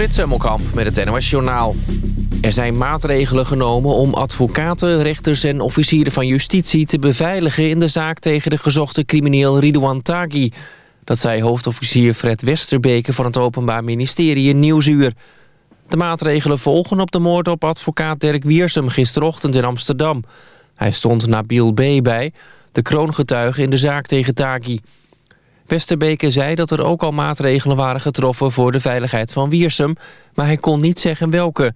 Frits met het NOS Journaal. Er zijn maatregelen genomen om advocaten, rechters en officieren van justitie... te beveiligen in de zaak tegen de gezochte crimineel Ridouan Taghi. Dat zei hoofdofficier Fred Westerbeke van het Openbaar Ministerie in Nieuwsuur. De maatregelen volgen op de moord op advocaat Dirk Wiersum gisterochtend in Amsterdam. Hij stond Nabil B. bij, de kroongetuige in de zaak tegen Taghi. Westerbeke zei dat er ook al maatregelen waren getroffen voor de veiligheid van Wiersum, maar hij kon niet zeggen welke.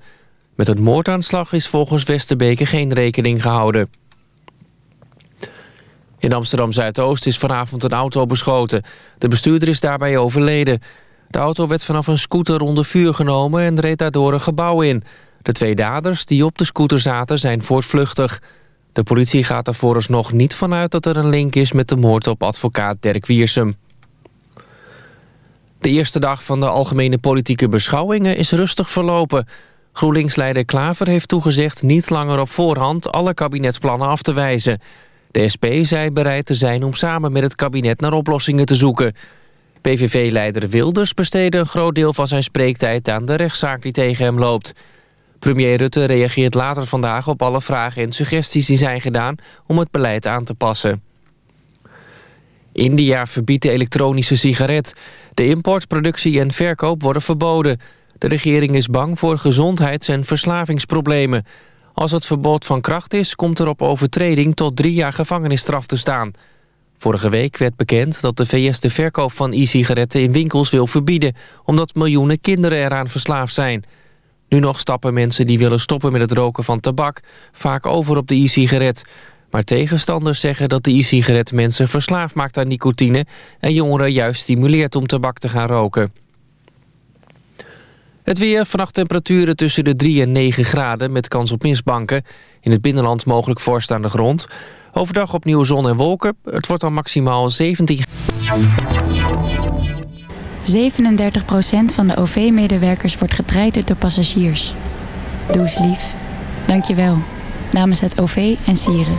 Met het moordaanslag is volgens Westerbeke geen rekening gehouden. In Amsterdam-Zuidoost is vanavond een auto beschoten. De bestuurder is daarbij overleden. De auto werd vanaf een scooter onder vuur genomen en reed daardoor een gebouw in. De twee daders die op de scooter zaten zijn voortvluchtig. De politie gaat er vooralsnog niet vanuit dat er een link is met de moord op advocaat Dirk Wiersum. De eerste dag van de algemene politieke beschouwingen is rustig verlopen. GroenLinks-leider Klaver heeft toegezegd niet langer op voorhand alle kabinetsplannen af te wijzen. De SP zei bereid te zijn om samen met het kabinet naar oplossingen te zoeken. PVV-leider Wilders besteedde een groot deel van zijn spreektijd aan de rechtszaak die tegen hem loopt. Premier Rutte reageert later vandaag op alle vragen en suggesties die zijn gedaan om het beleid aan te passen. India verbiedt de elektronische sigaret. De import, productie en verkoop worden verboden. De regering is bang voor gezondheids- en verslavingsproblemen. Als het verbod van kracht is, komt er op overtreding tot drie jaar gevangenisstraf te staan. Vorige week werd bekend dat de VS de verkoop van e-sigaretten in winkels wil verbieden... omdat miljoenen kinderen eraan verslaafd zijn. Nu nog stappen mensen die willen stoppen met het roken van tabak... vaak over op de e-sigaret. Maar tegenstanders zeggen dat de e-sigaret mensen verslaafd maakt aan nicotine... en jongeren juist stimuleert om tabak te gaan roken. Het weer, vannacht temperaturen tussen de 3 en 9 graden met kans op mistbanken. In het binnenland mogelijk vorst aan de grond. Overdag opnieuw zon en wolken. Het wordt dan maximaal 17 37% van de OV-medewerkers wordt getraind door passagiers. Doe lief. Dank je wel. Namens het OV en Sieren.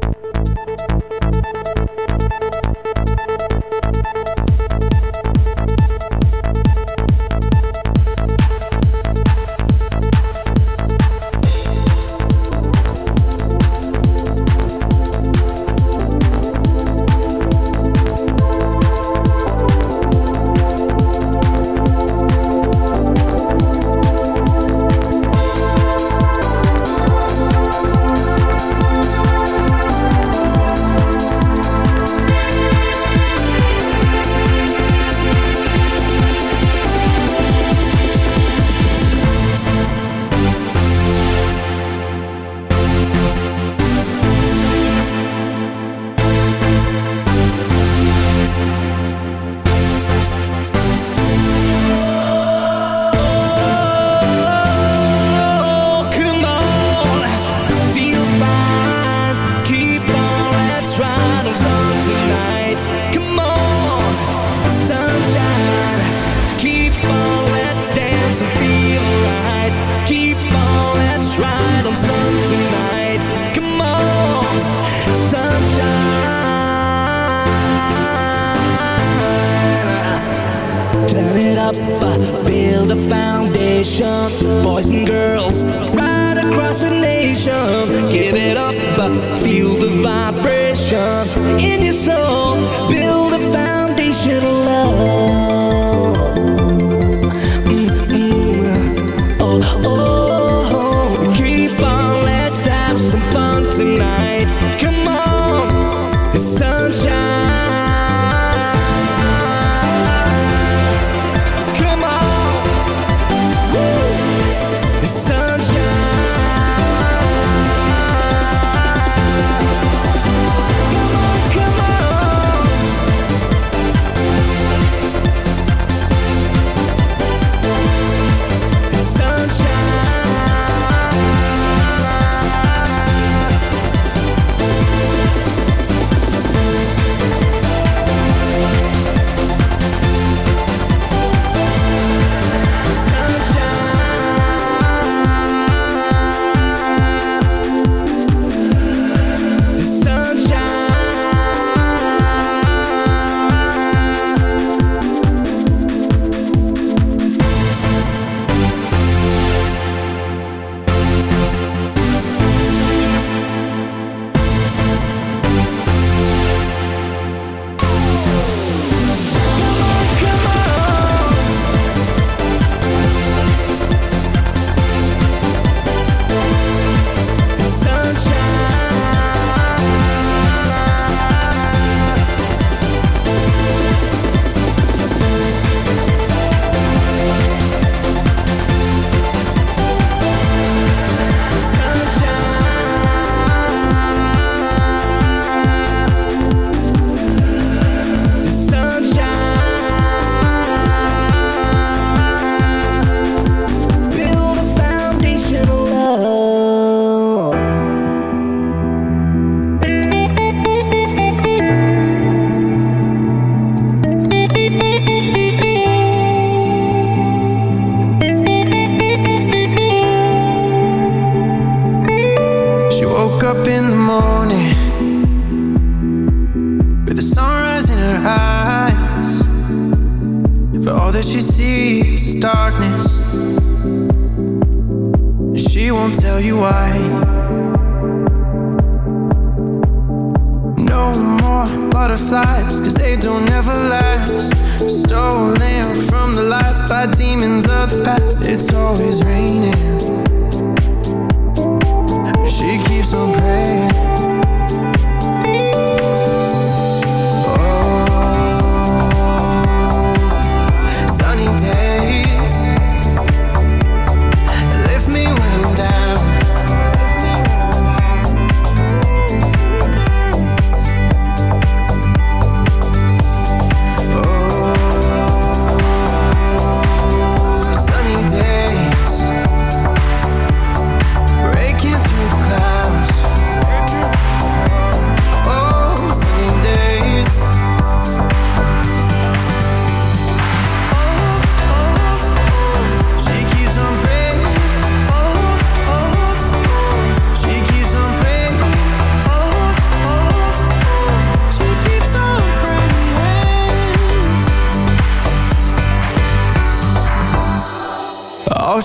Boy,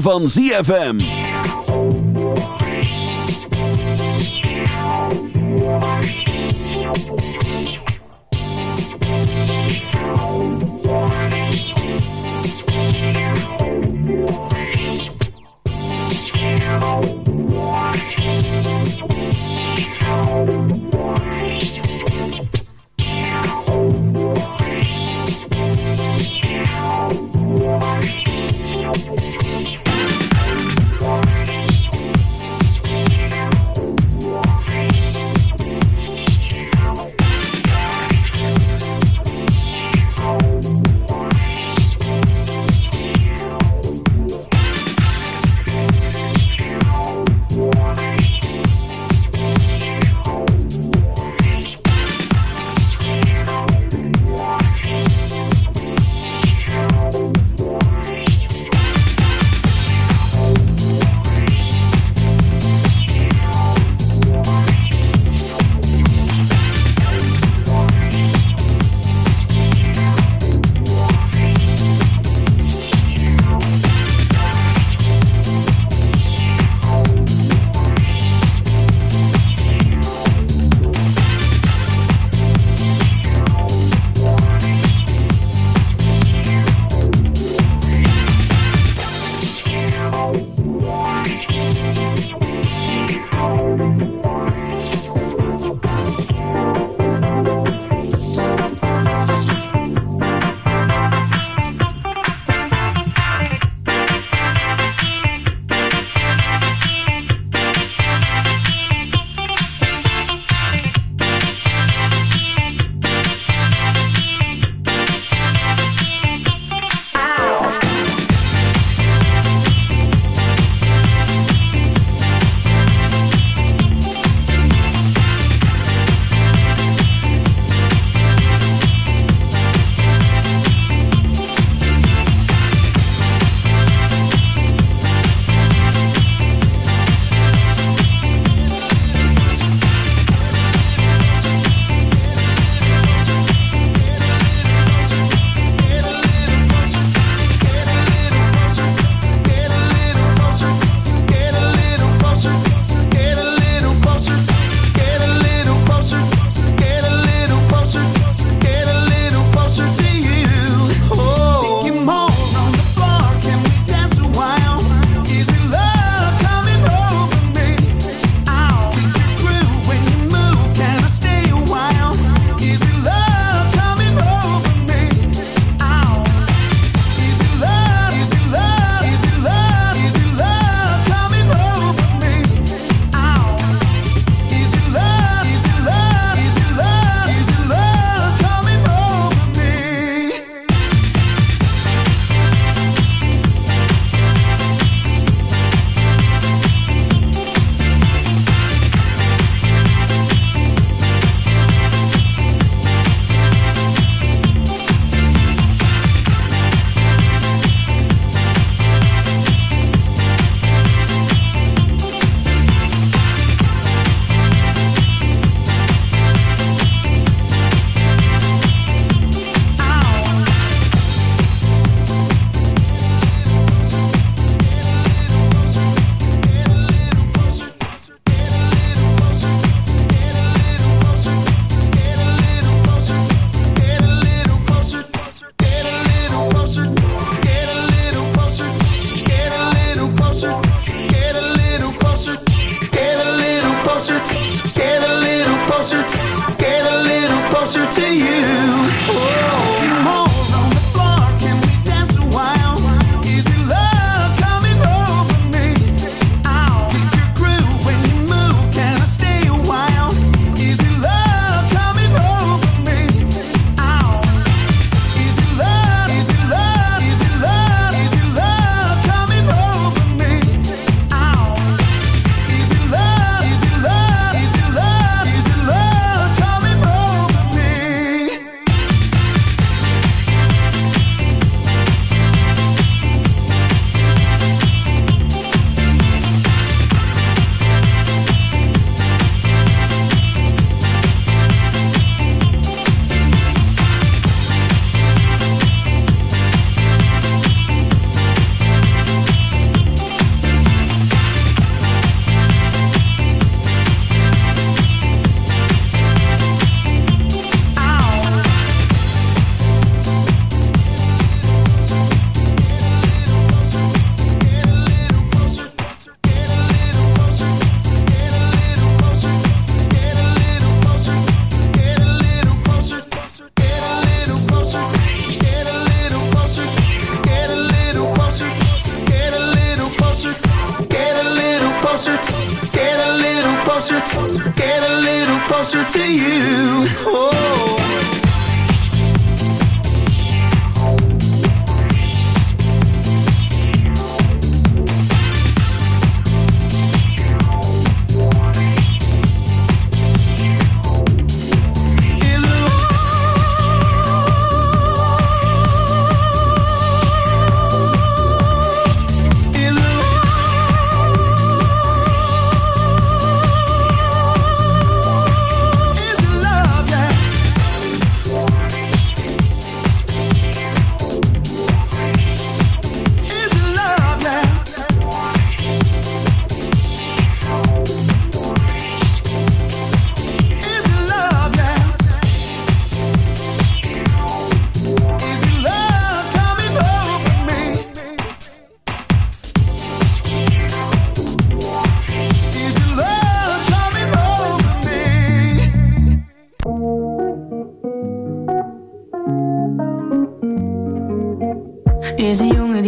Van ZFM.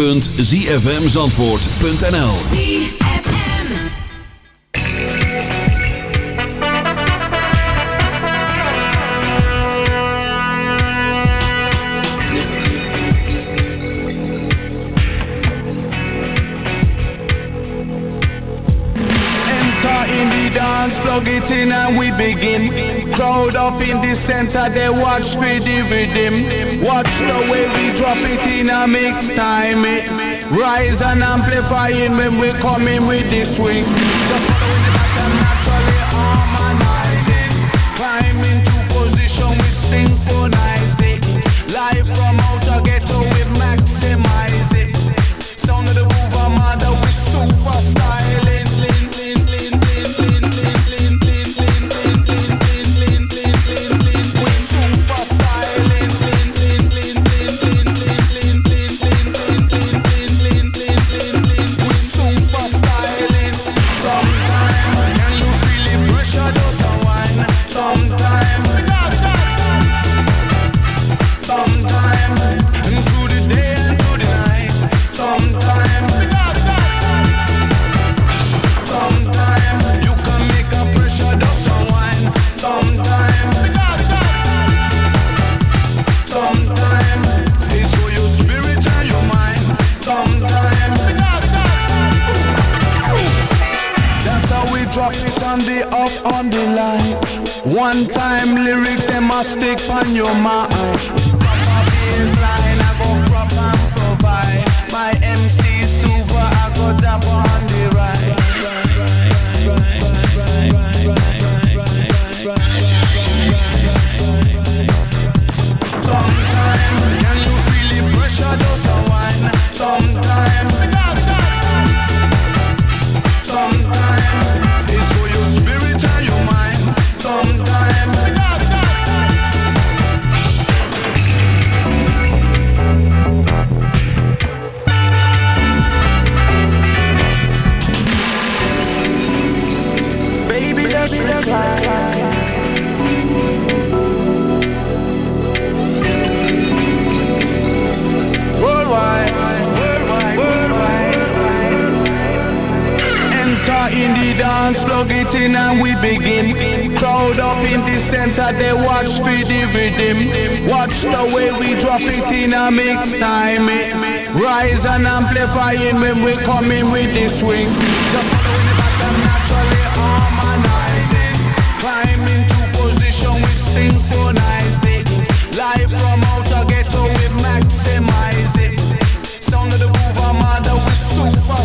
www.zfmzandvoort.nl Enter in the dance, plug it in and we begin. Crowd up in the center, they watch me the rhythm. Watch the way we drop it in a mix time. It rise and amplifying when we come in with the swing. Just following the pattern, naturally harmonizing. Climb into position with synchronized way we drop it in a mix time. Eh? Rise and amplifying when we come in with the swing. Just following the pattern, naturally harmonizing. Climb into position with synchronized it. Live from outer ghetto, we maximize it. Sound of the groove, Armada, we super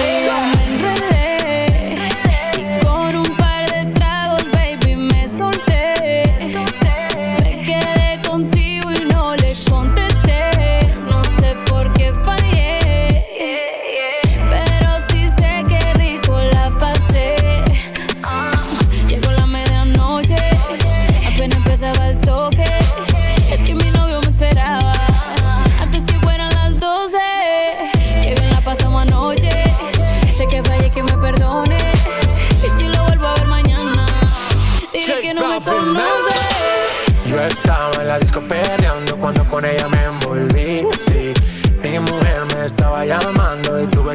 contigo me enredé.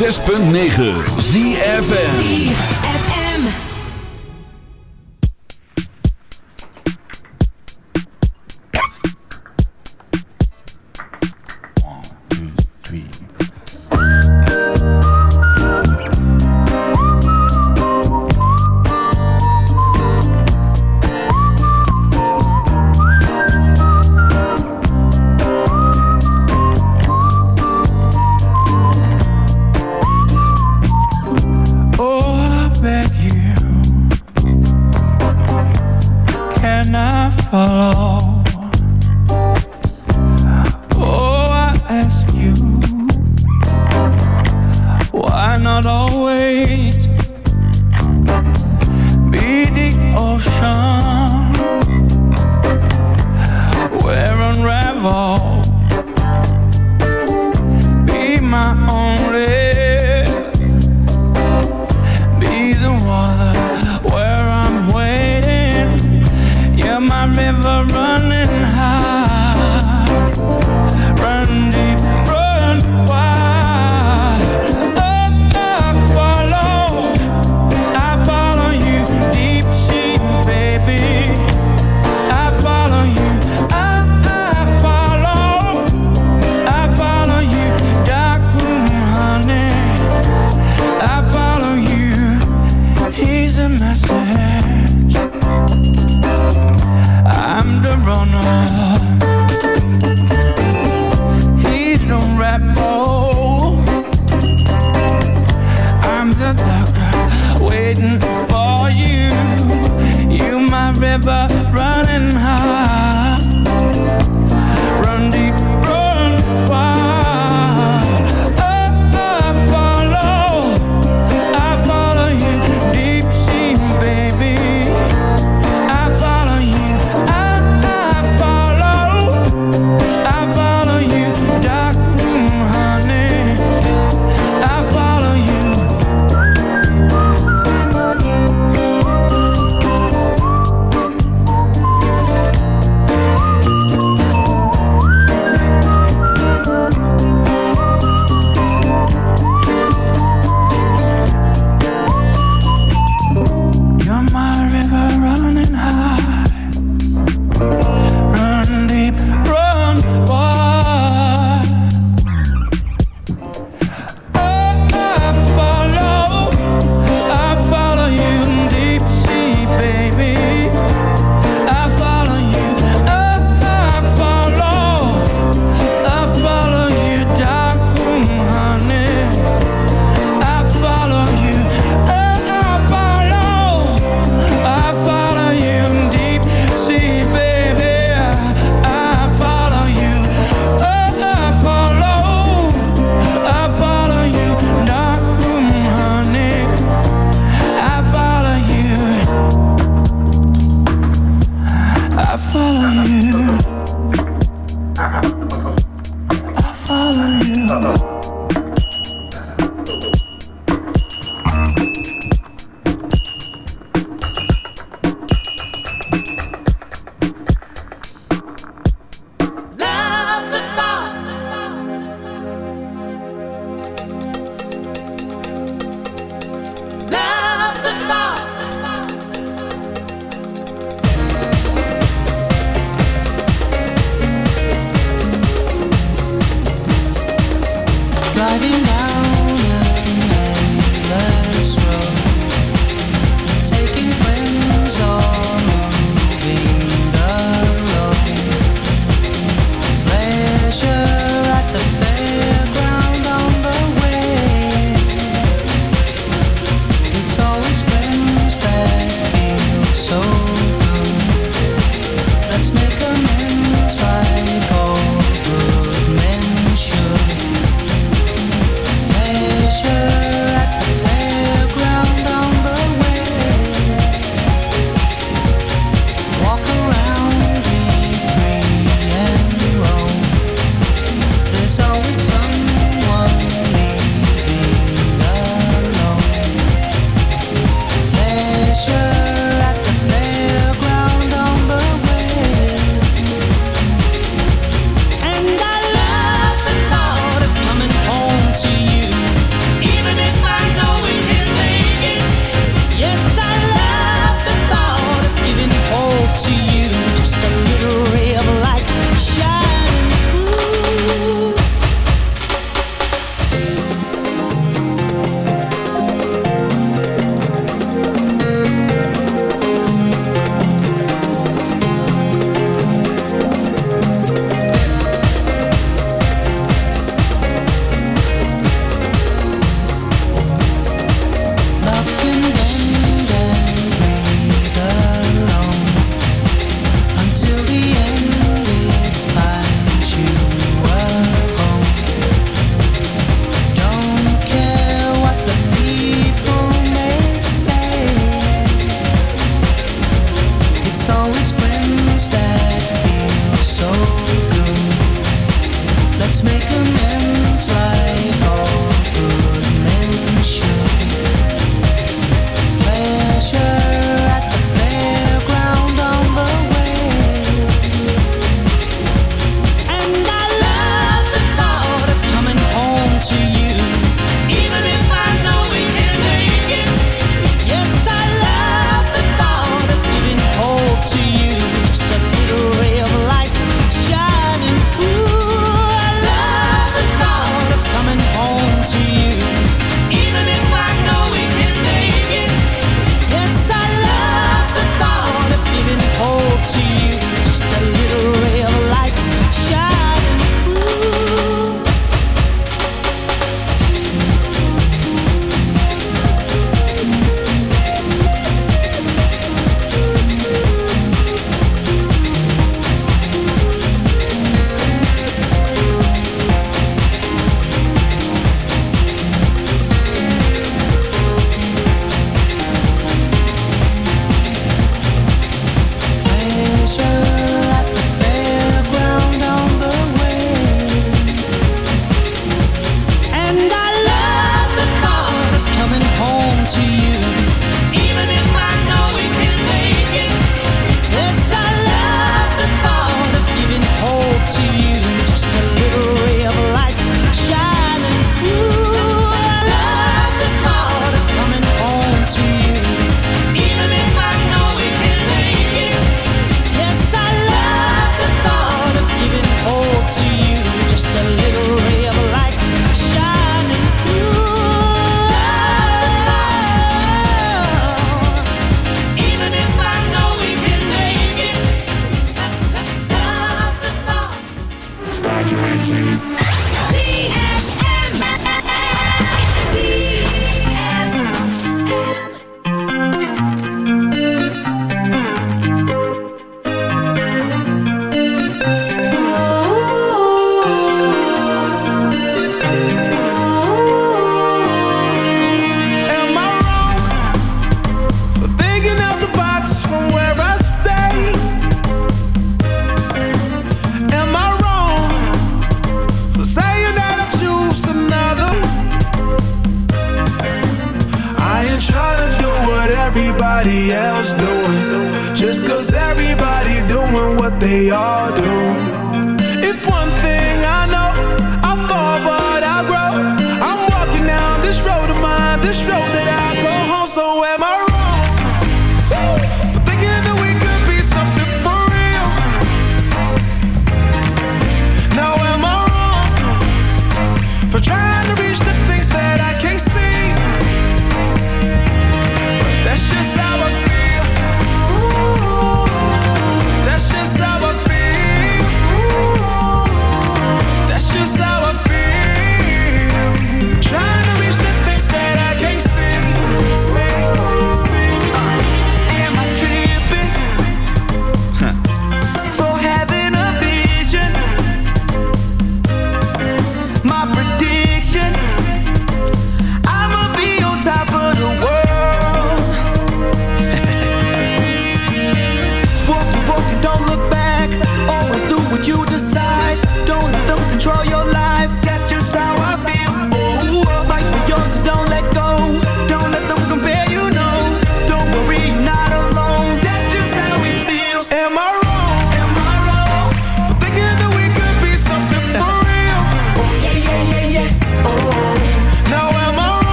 106.9 ZFN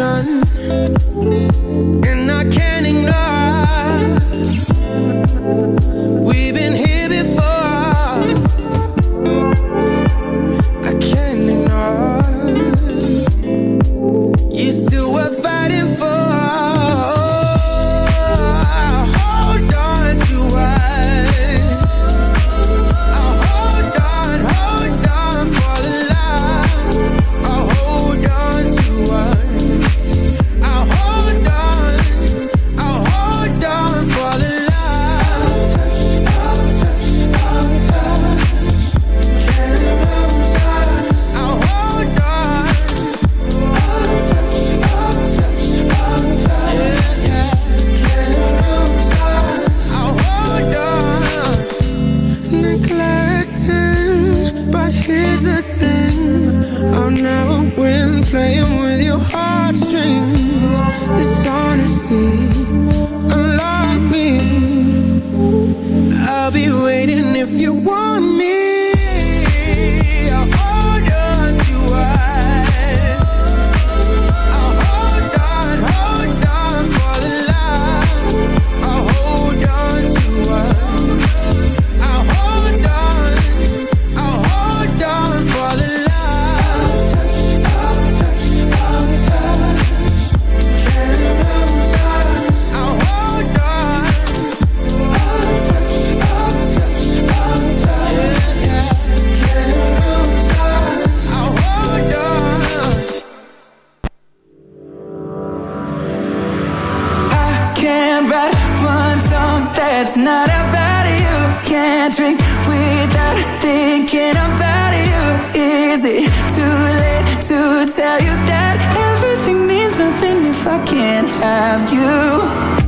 and I can't ignore. Can't drink without thinking about you. Is it too late to tell you that everything means nothing if I can't have you?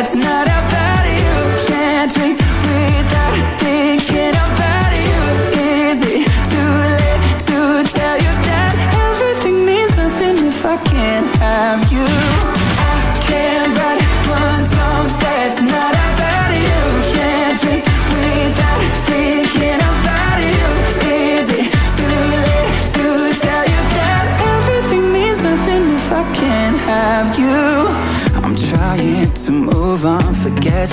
That's not about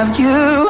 Have you?